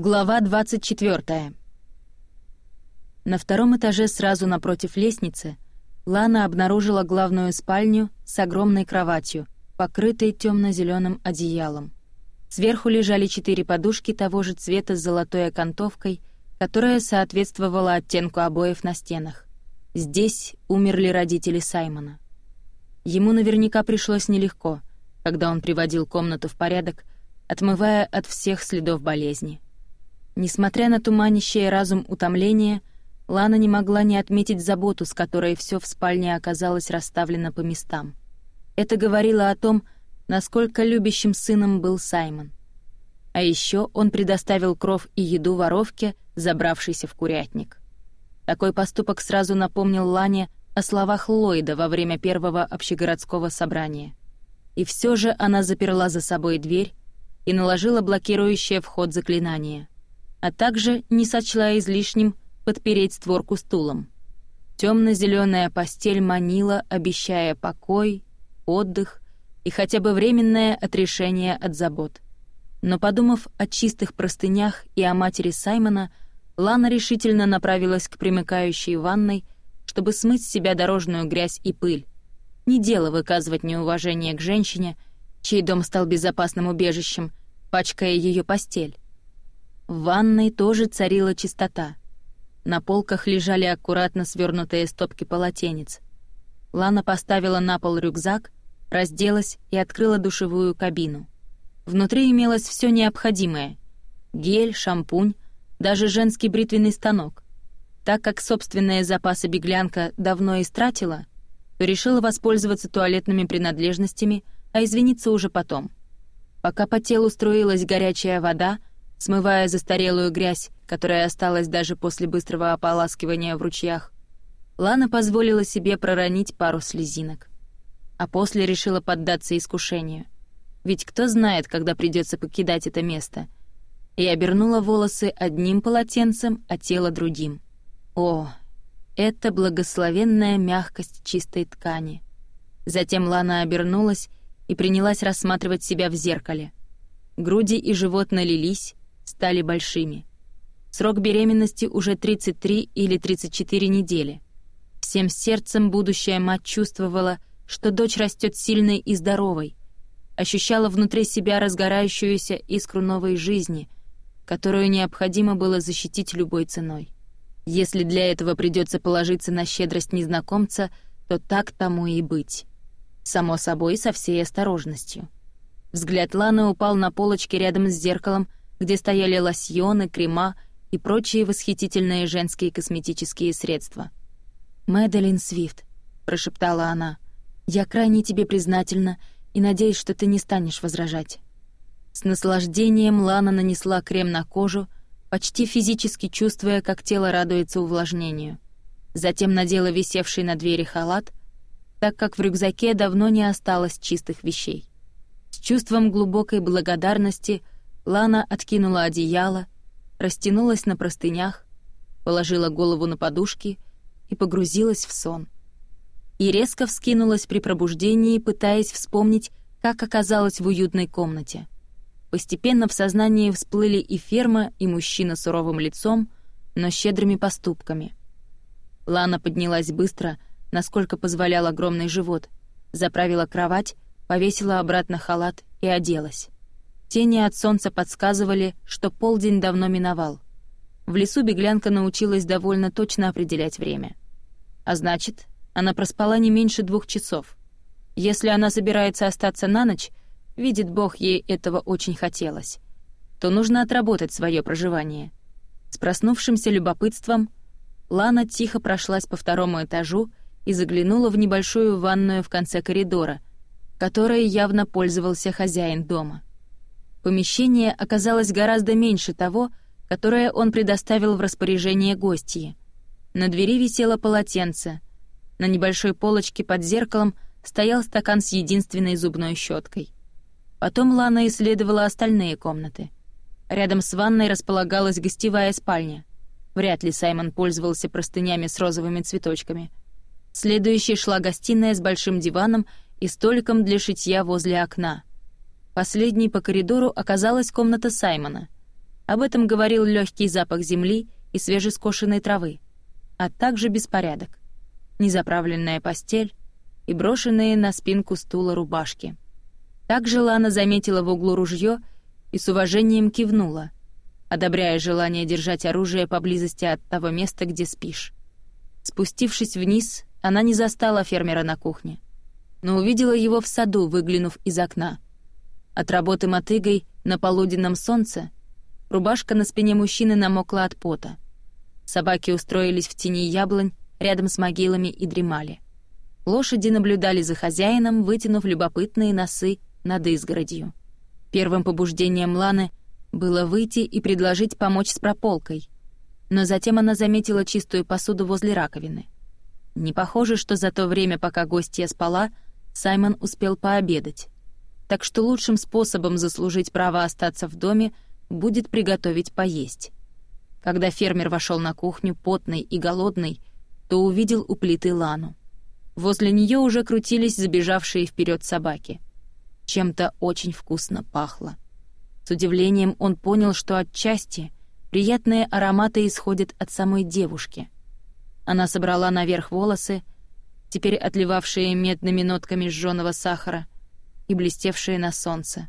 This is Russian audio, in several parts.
Глава 24. На втором этаже сразу напротив лестницы Лана обнаружила главную спальню с огромной кроватью, покрытой темно-зеленым одеялом. Сверху лежали четыре подушки того же цвета с золотой окантовкой, которая соответствовала оттенку обоев на стенах. Здесь умерли родители Саймона. Ему наверняка пришлось нелегко, когда он приводил комнату в порядок, отмывая от всех следов болезни. Несмотря на туманящее разум утомление, Лана не могла не отметить заботу, с которой все в спальне оказалось расставлено по местам. Это говорило о том, насколько любящим сыном был Саймон. А еще он предоставил кров и еду воровке, забравшейся в курятник. Такой поступок сразу напомнил Лане о словах Ллойда во время первого общегородского собрания. И все же она заперла за собой дверь и наложила блокирующее вход заклинание — а также не сочла излишним подпереть створку стулом. Темно-зеленая постель манила, обещая покой, отдых и хотя бы временное отрешение от забот. Но подумав о чистых простынях и о матери Саймона, Лана решительно направилась к примыкающей ванной, чтобы смыть с себя дорожную грязь и пыль. Не дело выказывать неуважение к женщине, чей дом стал безопасным убежищем, пачкая ее постель. В ванной тоже царила чистота. На полках лежали аккуратно свернутые стопки полотенец. Лана поставила на пол рюкзак, разделась и открыла душевую кабину. Внутри имелось все необходимое — гель, шампунь, даже женский бритвенный станок. Так как собственные запасы беглянка давно истратила, то решила воспользоваться туалетными принадлежностями, а извиниться уже потом. Пока по телу струилась горячая вода — смывая застарелую грязь, которая осталась даже после быстрого ополаскивания в ручьях. Лана позволила себе проронить пару слезинок. А после решила поддаться искушению. Ведь кто знает, когда придется покидать это место. И обернула волосы одним полотенцем, а тело другим. О, это благословенная мягкость чистой ткани. Затем Лана обернулась и принялась рассматривать себя в зеркале. Груди и живот налились, стали большими. Срок беременности уже 33 или 34 недели. Всем сердцем будущая мать чувствовала, что дочь растет сильной и здоровой, ощущала внутри себя разгорающуюся искру новой жизни, которую необходимо было защитить любой ценой. Если для этого придется положиться на щедрость незнакомца, то так тому и быть. Само собой, со всей осторожностью. Взгляд Ланы упал на полочке рядом с зеркалом, где стояли лосьоны, крема и прочие восхитительные женские косметические средства. «Мэдалин Свифт», — прошептала она, — «я крайне тебе признательна и надеюсь, что ты не станешь возражать». С наслаждением Лана нанесла крем на кожу, почти физически чувствуя, как тело радуется увлажнению. Затем надела висевший на двери халат, так как в рюкзаке давно не осталось чистых вещей. С чувством глубокой благодарности — Лана откинула одеяло, растянулась на простынях, положила голову на подушки и погрузилась в сон. И резко вскинулась при пробуждении, пытаясь вспомнить, как оказалась в уютной комнате. Постепенно в сознании всплыли и ферма, и мужчина суровым лицом, но щедрыми поступками. Лана поднялась быстро, насколько позволял огромный живот, заправила кровать, повесила обратно халат и оделась. Тени от солнца подсказывали, что полдень давно миновал. В лесу беглянка научилась довольно точно определять время. А значит, она проспала не меньше двух часов. Если она собирается остаться на ночь, видит Бог, ей этого очень хотелось, то нужно отработать свое проживание. С проснувшимся любопытством Лана тихо прошлась по второму этажу и заглянула в небольшую ванную в конце коридора, которой явно пользовался хозяин дома — Помещение оказалось гораздо меньше того, которое он предоставил в распоряжение гостьи. На двери висело полотенце. На небольшой полочке под зеркалом стоял стакан с единственной зубной щеткой. Потом Лана исследовала остальные комнаты. Рядом с ванной располагалась гостевая спальня. Вряд ли Саймон пользовался простынями с розовыми цветочками. Следующей шла гостиная с большим диваном и столиком для шитья возле окна — Последней по коридору оказалась комната Саймона. Об этом говорил легкий запах земли и свежескошенной травы, а также беспорядок. Незаправленная постель и брошенные на спинку стула рубашки. Также Лана заметила в углу ружье и с уважением кивнула, одобряя желание держать оружие поблизости от того места, где спишь. Спустившись вниз, она не застала фермера на кухне, но увидела его в саду, выглянув из окна — от работы мотыгой на полуденном солнце рубашка на спине мужчины намокла от пота. Собаки устроились в тени яблонь рядом с могилами и дремали. Лошади наблюдали за хозяином, вытянув любопытные носы над изгородью. Первым побуждением Ланы было выйти и предложить помочь с прополкой. Но затем она заметила чистую посуду возле раковины. Не похоже, что за то время, пока гостья спала, Саймон успел пообедать так что лучшим способом заслужить право остаться в доме будет приготовить поесть. Когда фермер вошел на кухню, потный и голодный, то увидел у плиты Лану. Возле нее уже крутились забежавшие вперед собаки. Чем-то очень вкусно пахло. С удивлением он понял, что отчасти приятные ароматы исходят от самой девушки. Она собрала наверх волосы, теперь отливавшие медными нотками жжёного сахара — и блестевшие на солнце.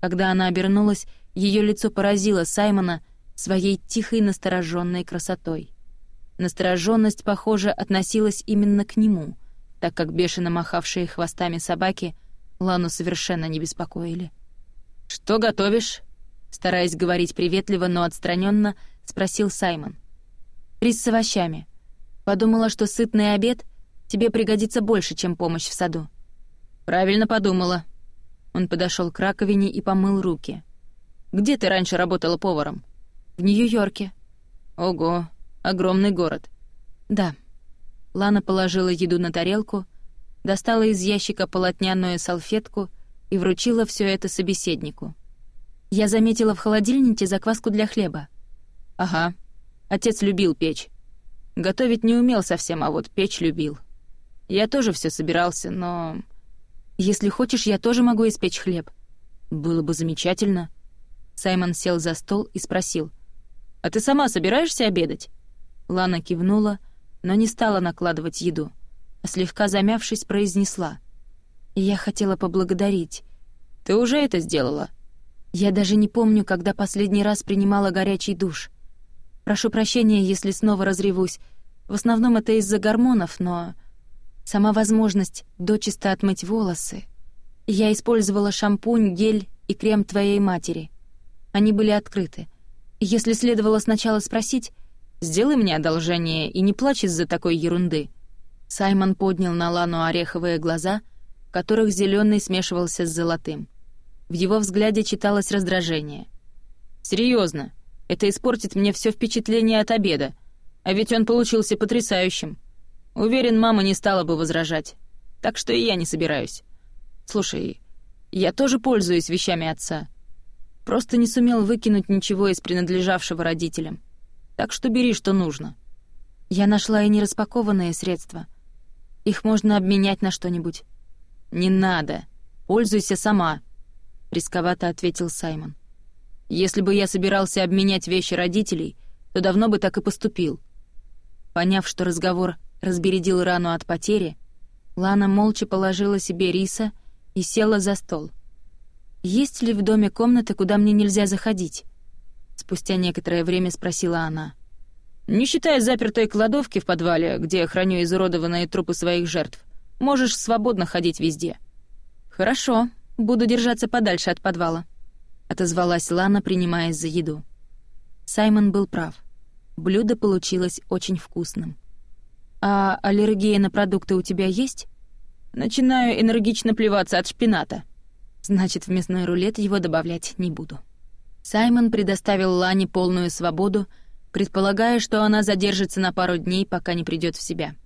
Когда она обернулась, ее лицо поразило Саймона своей тихой настороженной красотой. Настороженность, похоже, относилась именно к нему, так как бешено махавшие хвостами собаки Лану совершенно не беспокоили. «Что готовишь?» Стараясь говорить приветливо, но отстраненно, спросил Саймон. «Рис с овощами. Подумала, что сытный обед тебе пригодится больше, чем помощь в саду». «Правильно подумала». Он подошёл к раковине и помыл руки. «Где ты раньше работала поваром?» «В Нью-Йорке». «Ого, огромный город». «Да». Лана положила еду на тарелку, достала из ящика полотняную салфетку и вручила всё это собеседнику. «Я заметила в холодильнике закваску для хлеба». «Ага. Отец любил печь. Готовить не умел совсем, а вот печь любил. Я тоже всё собирался, но...» Если хочешь, я тоже могу испечь хлеб». «Было бы замечательно». Саймон сел за стол и спросил. «А ты сама собираешься обедать?» Лана кивнула, но не стала накладывать еду, а слегка замявшись, произнесла. «Я хотела поблагодарить». «Ты уже это сделала?» «Я даже не помню, когда последний раз принимала горячий душ. Прошу прощения, если снова разревусь. В основном это из-за гормонов, но...» сама возможность дочисто отмыть волосы. Я использовала шампунь, гель и крем твоей матери. Они были открыты. Если следовало сначала спросить, «Сделай мне одолжение и не плачь из-за такой ерунды», Саймон поднял на Лану ореховые глаза, в которых зеленый смешивался с золотым. В его взгляде читалось раздражение. Серьезно, это испортит мне все впечатление от обеда, а ведь он получился потрясающим. Уверен, мама не стала бы возражать. Так что и я не собираюсь. Слушай, я тоже пользуюсь вещами отца. Просто не сумел выкинуть ничего из принадлежавшего родителям. Так что бери, что нужно. Я нашла и нераспакованные средства. Их можно обменять на что-нибудь. Не надо. Пользуйся сама, рисковато ответил Саймон. Если бы я собирался обменять вещи родителей, то давно бы так и поступил. Поняв, что разговор разбередил рану от потери, Лана молча положила себе риса и села за стол. «Есть ли в доме комната, куда мне нельзя заходить?» Спустя некоторое время спросила она. «Не считая запертой кладовки в подвале, где я храню изуродованные трупы своих жертв, можешь свободно ходить везде». «Хорошо, буду держаться подальше от подвала», — отозвалась Лана, принимаясь за еду. Саймон был прав. Блюдо получилось очень вкусным. «А аллергия на продукты у тебя есть?» «Начинаю энергично плеваться от шпината». «Значит, в мясной рулет его добавлять не буду». Саймон предоставил Лане полную свободу, предполагая, что она задержится на пару дней, пока не придёт в себя.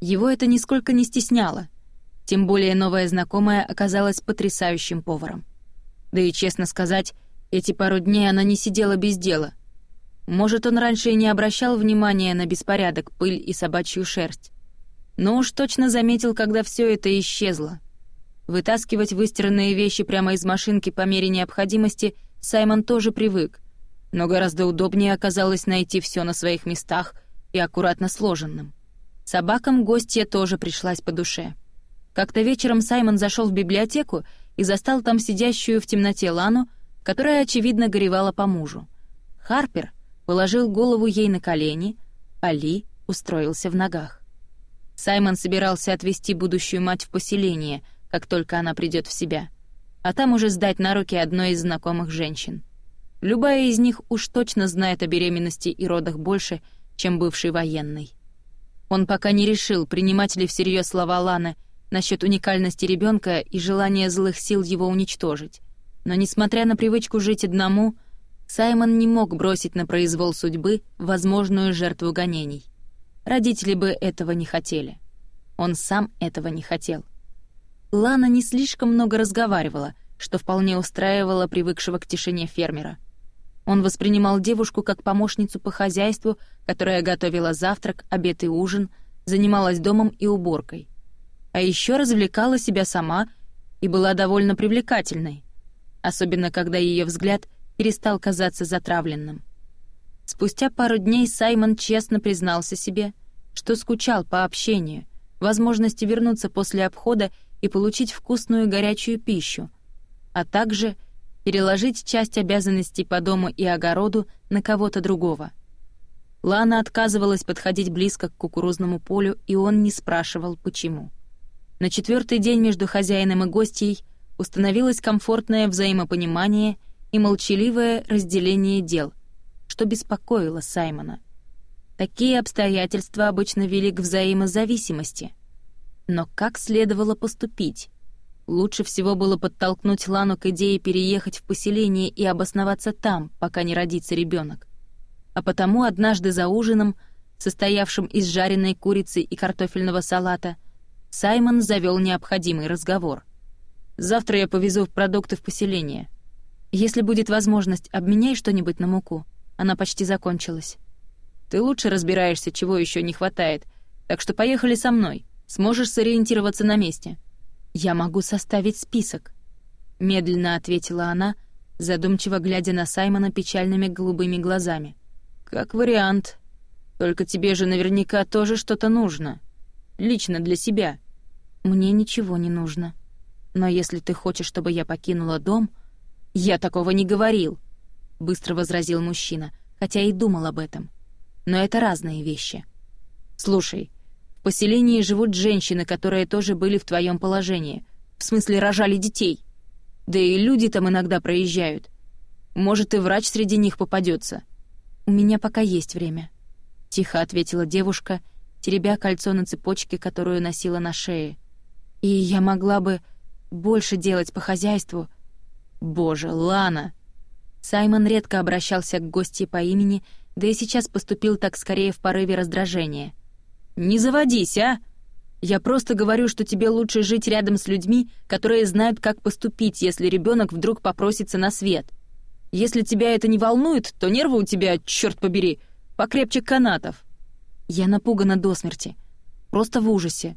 Его это нисколько не стесняло, тем более новая знакомая оказалась потрясающим поваром. Да и, честно сказать, эти пару дней она не сидела без дела — может, он раньше и не обращал внимания на беспорядок, пыль и собачью шерсть. Но уж точно заметил, когда все это исчезло. Вытаскивать выстиранные вещи прямо из машинки по мере необходимости Саймон тоже привык, но гораздо удобнее оказалось найти все на своих местах и аккуратно сложенным. Собакам гостья тоже пришлась по душе. Как-то вечером Саймон зашел в библиотеку и застал там сидящую в темноте Лану, которая, очевидно, горевала по мужу. Харпер — положил голову ей на колени, Али устроился в ногах. Саймон собирался отвезти будущую мать в поселение, как только она придет в себя, а там уже сдать на руки одной из знакомых женщин. Любая из них уж точно знает о беременности и родах больше, чем бывший военный. Он пока не решил, принимать ли всерьез слова Ланы насчет уникальности ребенка и желания злых сил его уничтожить. Но несмотря на привычку жить одному — Саймон не мог бросить на произвол судьбы возможную жертву гонений. Родители бы этого не хотели. Он сам этого не хотел. Лана не слишком много разговаривала, что вполне устраивало привыкшего к тишине фермера. Он воспринимал девушку как помощницу по хозяйству, которая готовила завтрак, обед и ужин, занималась домом и уборкой. А еще развлекала себя сама и была довольно привлекательной, особенно когда ее взгляд — перестал казаться затравленным. Спустя пару дней Саймон честно признался себе, что скучал по общению, возможности вернуться после обхода и получить вкусную горячую пищу, а также переложить часть обязанностей по дому и огороду на кого-то другого. Лана отказывалась подходить близко к кукурузному полю, и он не спрашивал, почему. На четвертый день между хозяином и гостьей установилось комфортное взаимопонимание — и молчаливое разделение дел, что беспокоило Саймона. Такие обстоятельства обычно вели к взаимозависимости. Но как следовало поступить? Лучше всего было подтолкнуть Лану к идее переехать в поселение и обосноваться там, пока не родится ребенок. А потому однажды за ужином, состоявшим из жареной курицы и картофельного салата, Саймон завел необходимый разговор. «Завтра я повезу продукты в поселение. Если будет возможность, обменяй что-нибудь на муку. Она почти закончилась. Ты лучше разбираешься, чего еще не хватает. Так что поехали со мной. Сможешь сориентироваться на месте. Я могу составить список, медленно ответила она, задумчиво глядя на Саймона печальными голубыми глазами. Как вариант. Только тебе же наверняка тоже что-то нужно. Лично для себя. Мне ничего не нужно. Но если ты хочешь, чтобы я покинула дом, — «Я такого не говорил», — быстро возразил мужчина, хотя и думал об этом. «Но это разные вещи. Слушай, в поселении живут женщины, которые тоже были в твоем положении, в смысле рожали детей. Да и люди там иногда проезжают. Может, и врач среди них попадется. «У меня пока есть время», — тихо ответила девушка, теребя кольцо на цепочке, которую носила на шее. «И я могла бы больше делать по хозяйству, — «Боже, Лана!» Саймон редко обращался к гости по имени, да и сейчас поступил так скорее в порыве раздражения — «Не заводись, а! Я просто говорю, что тебе лучше жить рядом с людьми, которые знают, как поступить, если ребенок вдруг попросится на свет. Если тебя это не волнует, то нервы у тебя, черт побери, покрепче канатов». Я напугана до смерти. Просто в ужасе.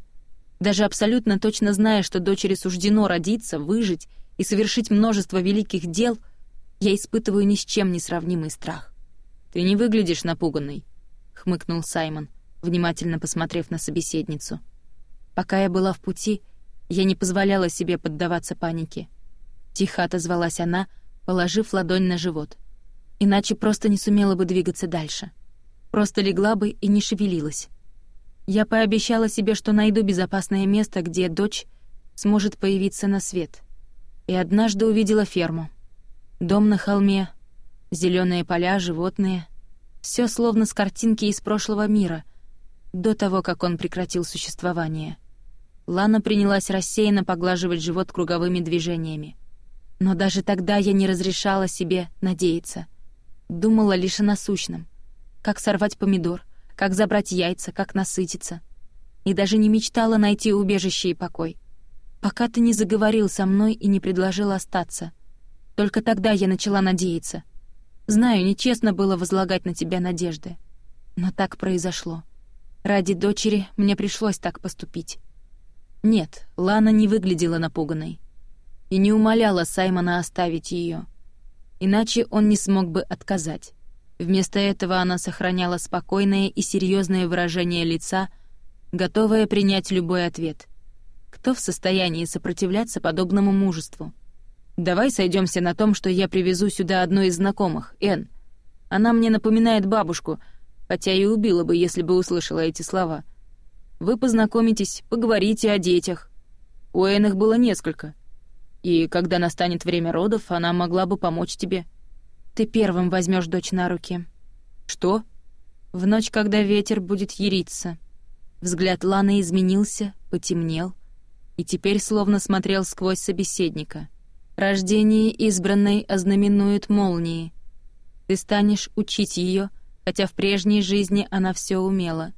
Даже абсолютно точно зная, что дочери суждено родиться, выжить и совершить множество великих дел, я испытываю ни с чем не сравнимый страх. «Ты не выглядишь напуганной», — хмыкнул Саймон, внимательно посмотрев на собеседницу. «Пока я была в пути, я не позволяла себе поддаваться панике». Тихо отозвалась она, положив ладонь на живот. «Иначе просто не сумела бы двигаться дальше. Просто легла бы и не шевелилась. Я пообещала себе, что найду безопасное место, где дочь сможет появиться на свет и однажды увидела ферму. Дом на холме, зеленые поля, животные. все словно с картинки из прошлого мира, до того, как он прекратил существование. Лана принялась рассеянно поглаживать живот круговыми движениями. Но даже тогда я не разрешала себе надеяться. Думала лишь о насущном. Как сорвать помидор, как забрать яйца, как насытиться. И даже не мечтала найти убежище и покой — пока ты не заговорил со мной и не предложил остаться. Только тогда я начала надеяться. Знаю, нечестно было возлагать на тебя надежды. Но так произошло. Ради дочери мне пришлось так поступить. Нет, Лана не выглядела напуганной. И не умоляла Саймона оставить ее. Иначе он не смог бы отказать. Вместо этого она сохраняла спокойное и серьезное выражение лица, готовая принять любой ответ — кто в состоянии сопротивляться подобному мужеству. «Давай сойдемся на том, что я привезу сюда одну из знакомых, Энн. Она мне напоминает бабушку, хотя и убила бы, если бы услышала эти слова. Вы познакомитесь, поговорите о детях». У Энн их было несколько. И когда настанет время родов, она могла бы помочь тебе. Ты первым возьмешь дочь на руки. Что? В ночь, когда ветер будет яриться. Взгляд Ланы изменился, потемнел — и теперь словно смотрел сквозь собеседника. «Рождение избранной ознаменует молнии. Ты станешь учить ее, хотя в прежней жизни она все умела.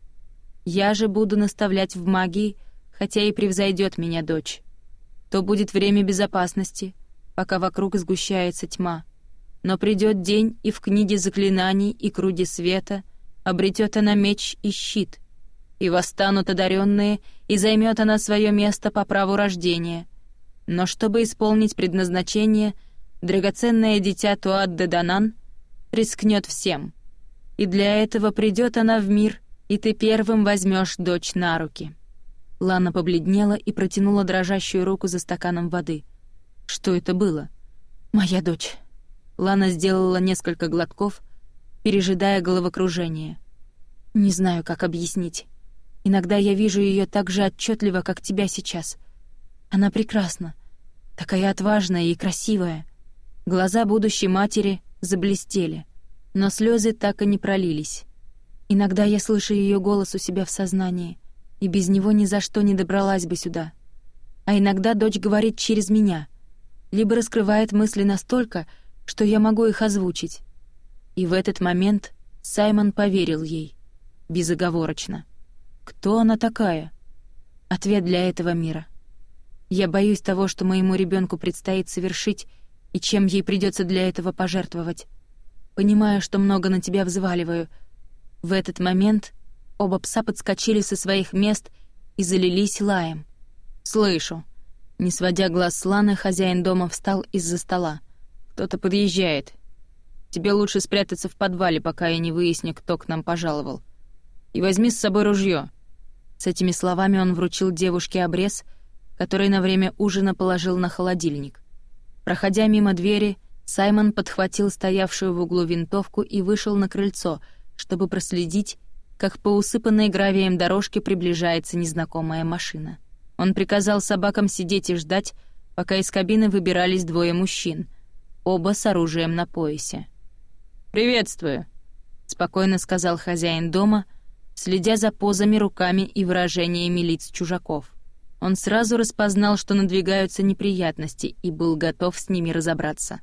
Я же буду наставлять в магии, хотя и превзойдет меня дочь. То будет время безопасности, пока вокруг сгущается тьма. Но придет день, и в книге заклинаний и круде света обретет она меч и щит — и восстанут одаренные, и займет она свое место по праву рождения. Но чтобы исполнить предназначение, драгоценное дитя Туат де Данан рискнет всем. И для этого придет она в мир, и ты первым возьмешь дочь на руки. Лана побледнела и протянула дрожащую руку за стаканом воды. Что это было? Моя дочь. Лана сделала несколько глотков, пережидая головокружение. Не знаю, как объяснить. Иногда я вижу ее так же отчетливо, как тебя сейчас. Она прекрасна, такая отважная и красивая. Глаза будущей матери заблестели, но слезы так и не пролились. Иногда я слышу ее голос у себя в сознании, и без него ни за что не добралась бы сюда. А иногда дочь говорит через меня, либо раскрывает мысли настолько, что я могу их озвучить. И в этот момент Саймон поверил ей. Безоговорочно. Кто она такая? Ответ для этого мира. Я боюсь того, что моему ребенку предстоит совершить и чем ей придется для этого пожертвовать. Понимаю, что много на тебя взваливаю. В этот момент оба пса подскочили со своих мест и залились лаем. «Слышу». Не сводя глаз с Ланы, хозяин дома встал из-за стола. «Кто-то подъезжает. Тебе лучше спрятаться в подвале, пока я не выясню, кто к нам пожаловал. И возьми с собой ружье. С этими словами он вручил девушке обрез, который на время ужина положил на холодильник. Проходя мимо двери, Саймон подхватил стоявшую в углу винтовку и вышел на крыльцо, чтобы проследить, как по усыпанной гравием дорожке приближается незнакомая машина. Он приказал собакам сидеть и ждать, пока из кабины выбирались двое мужчин, оба с оружием на поясе. «Приветствую», — спокойно сказал хозяин дома — следя за позами, руками и выражениями лиц чужаков. Он сразу распознал, что надвигаются неприятности, и был готов с ними разобраться.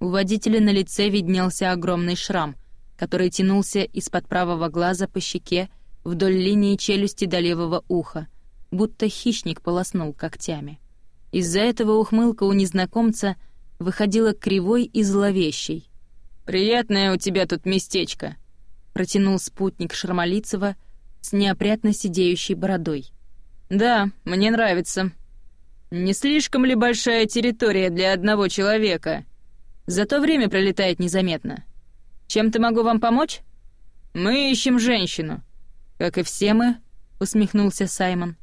У водителя на лице виднелся огромный шрам, который тянулся из-под правого глаза по щеке вдоль линии челюсти до левого уха, будто хищник полоснул когтями. Из-за этого ухмылка у незнакомца выходила кривой и зловещей. «Приятное у тебя тут местечко», протянул спутник Шармалицева с неопрятно сидеющей бородой. «Да, мне нравится. Не слишком ли большая территория для одного человека? Зато время пролетает незаметно. Чем-то могу вам помочь? Мы ищем женщину. Как и все мы», — усмехнулся Саймон.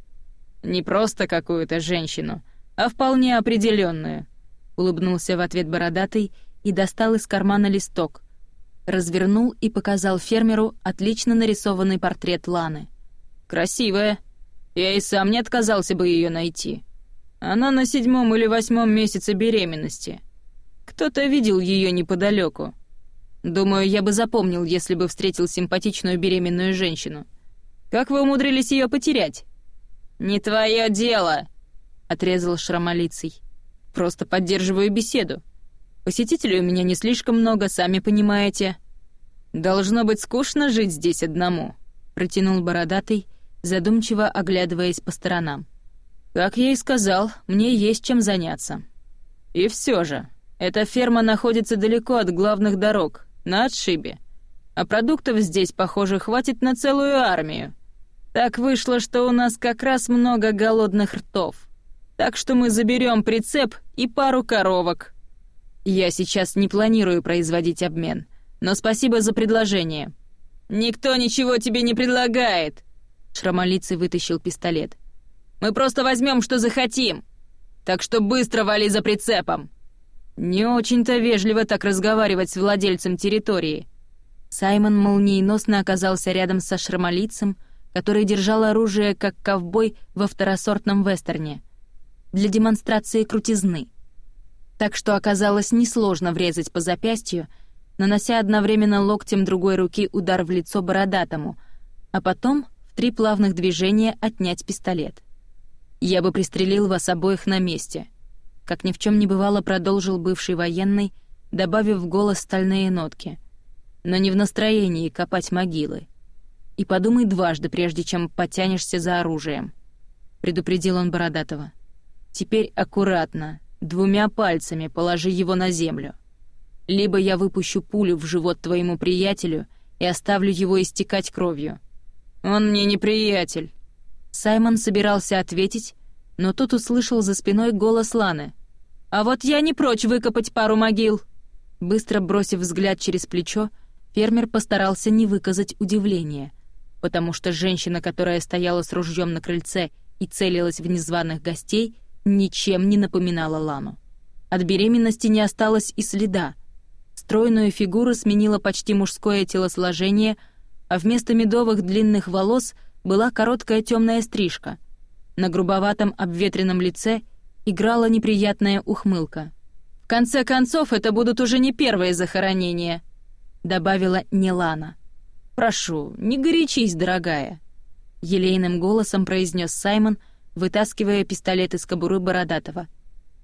«Не просто какую-то женщину, а вполне определенную. улыбнулся в ответ бородатый и достал из кармана листок — развернул и показал фермеру отлично нарисованный портрет Ланы. «Красивая. Я и сам не отказался бы ее найти. Она на седьмом или восьмом месяце беременности. Кто-то видел ее неподалеку. Думаю, я бы запомнил, если бы встретил симпатичную беременную женщину. Как вы умудрились ее потерять?» «Не твое дело!» — отрезал шрамолицей. «Просто поддерживаю беседу. Посетителей у меня не слишком много, сами понимаете. Должно быть скучно жить здесь одному, протянул бородатый, задумчиво оглядываясь по сторонам. Как я и сказал, мне есть чем заняться. И все же, эта ферма находится далеко от главных дорог, на отшибе. А продуктов здесь, похоже, хватит на целую армию. Так вышло, что у нас как раз много голодных ртов. Так что мы заберем прицеп и пару коровок. Я сейчас не планирую производить обмен, но спасибо за предложение. Никто ничего тебе не предлагает. Шрамолицый вытащил пистолет. Мы просто возьмем, что захотим. Так что быстро вали за прицепом. Не очень-то вежливо так разговаривать с владельцем территории. Саймон молниеносно оказался рядом со шрамолицем, который держал оружие как ковбой во второсортном вестерне для демонстрации крутизны так что оказалось несложно врезать по запястью, нанося одновременно локтем другой руки удар в лицо бородатому, а потом в три плавных движения отнять пистолет. «Я бы пристрелил вас обоих на месте», — как ни в чем не бывало продолжил бывший военный, добавив в голос стальные нотки. «Но не в настроении копать могилы. И подумай дважды, прежде чем потянешься за оружием», — предупредил он Бородатого. «Теперь аккуратно, двумя пальцами положи его на землю. Либо я выпущу пулю в живот твоему приятелю и оставлю его истекать кровью. Он мне не приятель. Саймон собирался ответить, но тут услышал за спиной голос Ланы. «А вот я не прочь выкопать пару могил!» Быстро бросив взгляд через плечо, фермер постарался не выказать удивления, потому что женщина, которая стояла с ружьем на крыльце и целилась в незваных гостей — ничем не напоминала Лану. От беременности не осталось и следа. Стройную фигуру сменило почти мужское телосложение, а вместо медовых длинных волос была короткая темная стрижка. На грубоватом обветренном лице играла неприятная ухмылка. «В конце концов, это будут уже не первые захоронения», — добавила Нелана. «Прошу, не горячись, дорогая», — елейным голосом произнес Саймон — вытаскивая пистолет из кобуры Бородатого.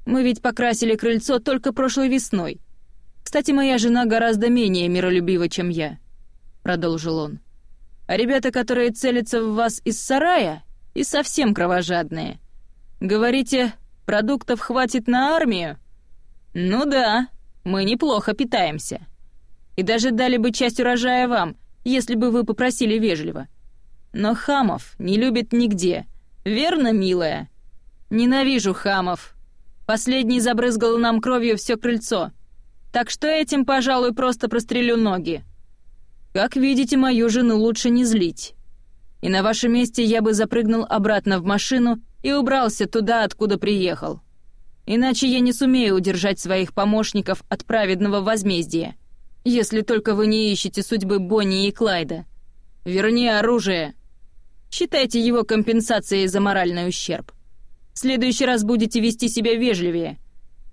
«Мы ведь покрасили крыльцо только прошлой весной. Кстати, моя жена гораздо менее миролюбива, чем я», — продолжил он. «А ребята, которые целятся в вас из сарая, и совсем кровожадные. Говорите, продуктов хватит на армию? Ну да, мы неплохо питаемся. И даже дали бы часть урожая вам, если бы вы попросили вежливо. Но хамов не любят нигде, верно, милая? Ненавижу хамов. Последний забрызгал нам кровью все крыльцо. Так что этим, пожалуй, просто прострелю ноги. Как видите, мою жену лучше не злить. И на вашем месте я бы запрыгнул обратно в машину и убрался туда, откуда приехал. Иначе я не сумею удержать своих помощников от праведного возмездия. Если только вы не ищете судьбы Бонни и Клайда. Верни оружие. Считайте его компенсацией за моральный ущерб. В следующий раз будете вести себя вежливее.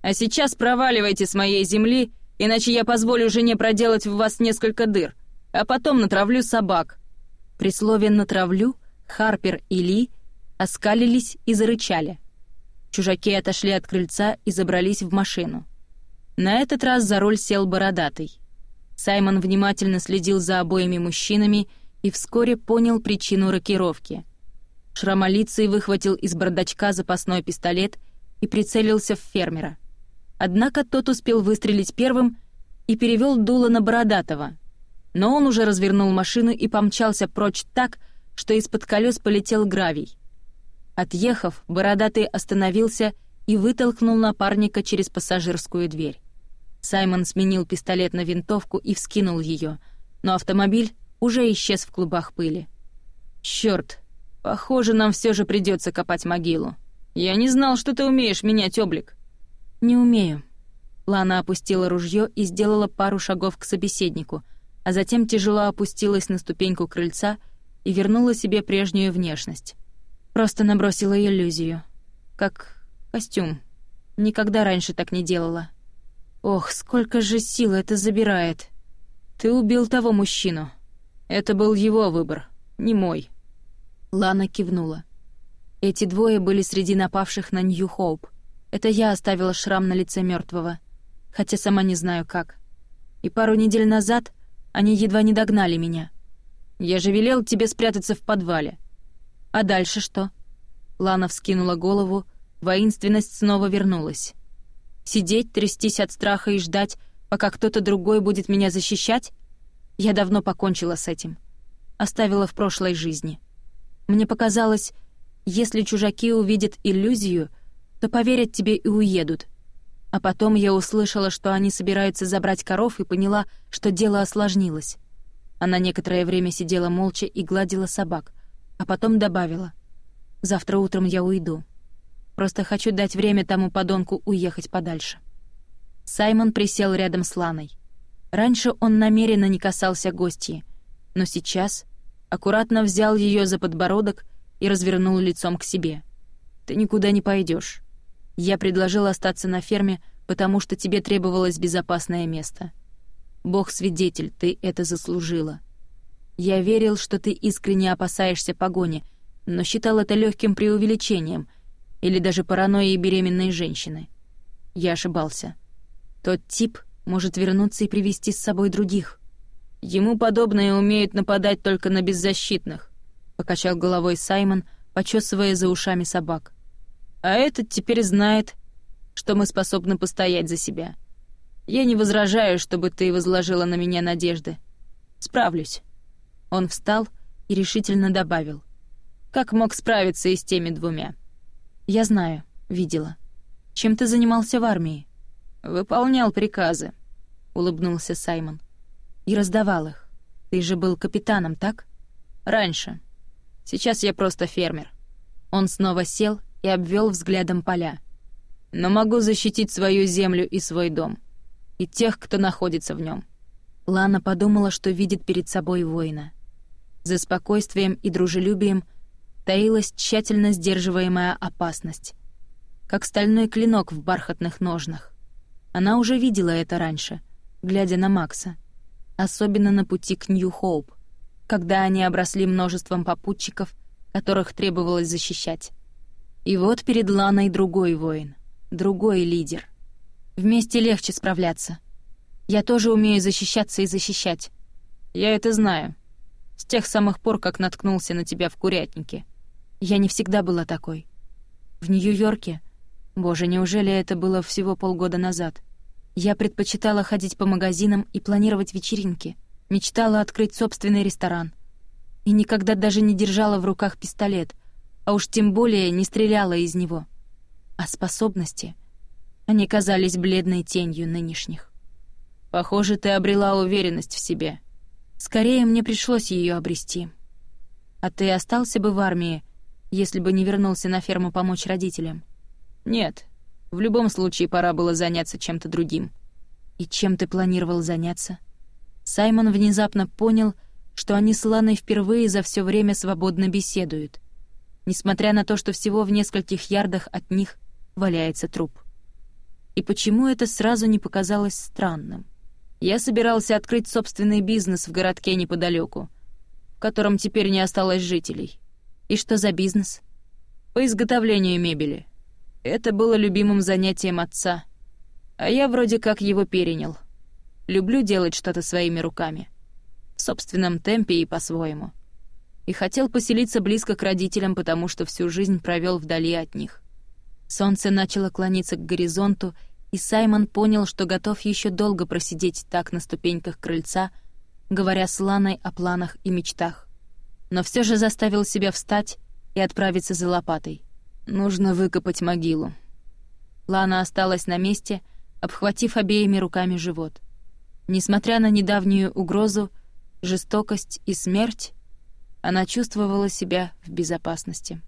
А сейчас проваливайте с моей земли, иначе я позволю жене проделать в вас несколько дыр, а потом натравлю собак». При слове «натравлю» Харпер и Ли оскалились и зарычали. Чужаки отошли от крыльца и забрались в машину. На этот раз за руль сел бородатый. Саймон внимательно следил за обоими мужчинами и вскоре понял причину рокировки. Шрамолицей выхватил из бардачка запасной пистолет и прицелился в фермера. Однако тот успел выстрелить первым и перевел дуло на Бородатого. Но он уже развернул машину и помчался прочь так, что из-под колес полетел гравий. Отъехав, Бородатый остановился и вытолкнул напарника через пассажирскую дверь. Саймон сменил пистолет на винтовку и вскинул ее, но автомобиль уже исчез в клубах пыли. Чёрт, похоже, нам все же придется копать могилу. Я не знал, что ты умеешь менять облик. Не умею. Лана опустила ружье и сделала пару шагов к собеседнику, а затем тяжело опустилась на ступеньку крыльца и вернула себе прежнюю внешность. Просто набросила иллюзию. Как костюм. Никогда раньше так не делала. Ох, сколько же сил это забирает. Ты убил того мужчину. Это был его выбор, не мой». Лана кивнула. Эти двое были среди напавших на Нью-Хоуп. Это я оставила шрам на лице мертвого, хотя сама не знаю как. И пару недель назад они едва не догнали меня. Я же велел тебе спрятаться в подвале. А дальше что? Лана вскинула голову, воинственность снова вернулась. Сидеть, трястись от страха и ждать, пока кто-то другой будет меня защищать? Я давно покончила с этим. Оставила в прошлой жизни. Мне показалось, если чужаки увидят иллюзию, то поверят тебе и уедут. А потом я услышала, что они собираются забрать коров, и поняла, что дело осложнилось. Она некоторое время сидела молча и гладила собак, а потом добавила. «Завтра утром я уйду. Просто хочу дать время тому подонку уехать подальше». Саймон присел рядом с Ланой. Раньше он намеренно не касался гостьи, но сейчас аккуратно взял ее за подбородок и развернул лицом к себе. «Ты никуда не пойдешь. Я предложил остаться на ферме, потому что тебе требовалось безопасное место. Бог-свидетель, ты это заслужила. Я верил, что ты искренне опасаешься погони, но считал это легким преувеличением или даже паранойей беременной женщины. Я ошибался. Тот тип — может вернуться и привести с собой других. Ему подобное умеют нападать только на беззащитных, покачал головой Саймон, почесывая за ушами собак. А этот теперь знает, что мы способны постоять за себя. Я не возражаю, чтобы ты возложила на меня надежды. Справлюсь. Он встал и решительно добавил: "Как мог справиться и с теми двумя?" "Я знаю, видела. Чем ты занимался в армии?" "Выполнял приказы улыбнулся Саймон. «И раздавал их. Ты же был капитаном, так?» «Раньше. Сейчас я просто фермер». Он снова сел и обвел взглядом поля. «Но могу защитить свою землю и свой дом. И тех, кто находится в нем. Лана подумала, что видит перед собой воина. За спокойствием и дружелюбием таилась тщательно сдерживаемая опасность. Как стальной клинок в бархатных ножнах. Она уже видела это раньше — глядя на Макса. Особенно на пути к Нью-Хоуп, когда они обросли множеством попутчиков, которых требовалось защищать. И вот перед Ланой другой воин, другой лидер. Вместе легче справляться. Я тоже умею защищаться и защищать. Я это знаю. С тех самых пор, как наткнулся на тебя в курятнике. Я не всегда была такой. В Нью-Йорке... Боже, неужели это было всего полгода назад? Я предпочитала ходить по магазинам и планировать вечеринки, мечтала открыть собственный ресторан. И никогда даже не держала в руках пистолет, а уж тем более не стреляла из него. А способности... Они казались бледной тенью нынешних. «Похоже, ты обрела уверенность в себе. Скорее, мне пришлось ее обрести. А ты остался бы в армии, если бы не вернулся на ферму помочь родителям?» «Нет, в любом случае, пора было заняться чем-то другим. И чем ты планировал заняться? Саймон внезапно понял, что они с Ланой впервые за все время свободно беседуют, несмотря на то, что всего в нескольких ярдах от них валяется труп. И почему это сразу не показалось странным? Я собирался открыть собственный бизнес в городке неподалеку, в котором теперь не осталось жителей. И что за бизнес? По изготовлению мебели. Это было любимым занятием отца, а я вроде как его перенял. Люблю делать что-то своими руками, в собственном темпе и по-своему. И хотел поселиться близко к родителям, потому что всю жизнь провел вдали от них. Солнце начало клониться к горизонту, и Саймон понял, что готов еще долго просидеть так на ступеньках крыльца, говоря с Ланой о планах и мечтах. Но все же заставил себя встать и отправиться за лопатой — Нужно выкопать могилу. Лана осталась на месте, обхватив обеими руками живот. Несмотря на недавнюю угрозу, жестокость и смерть, она чувствовала себя в безопасности.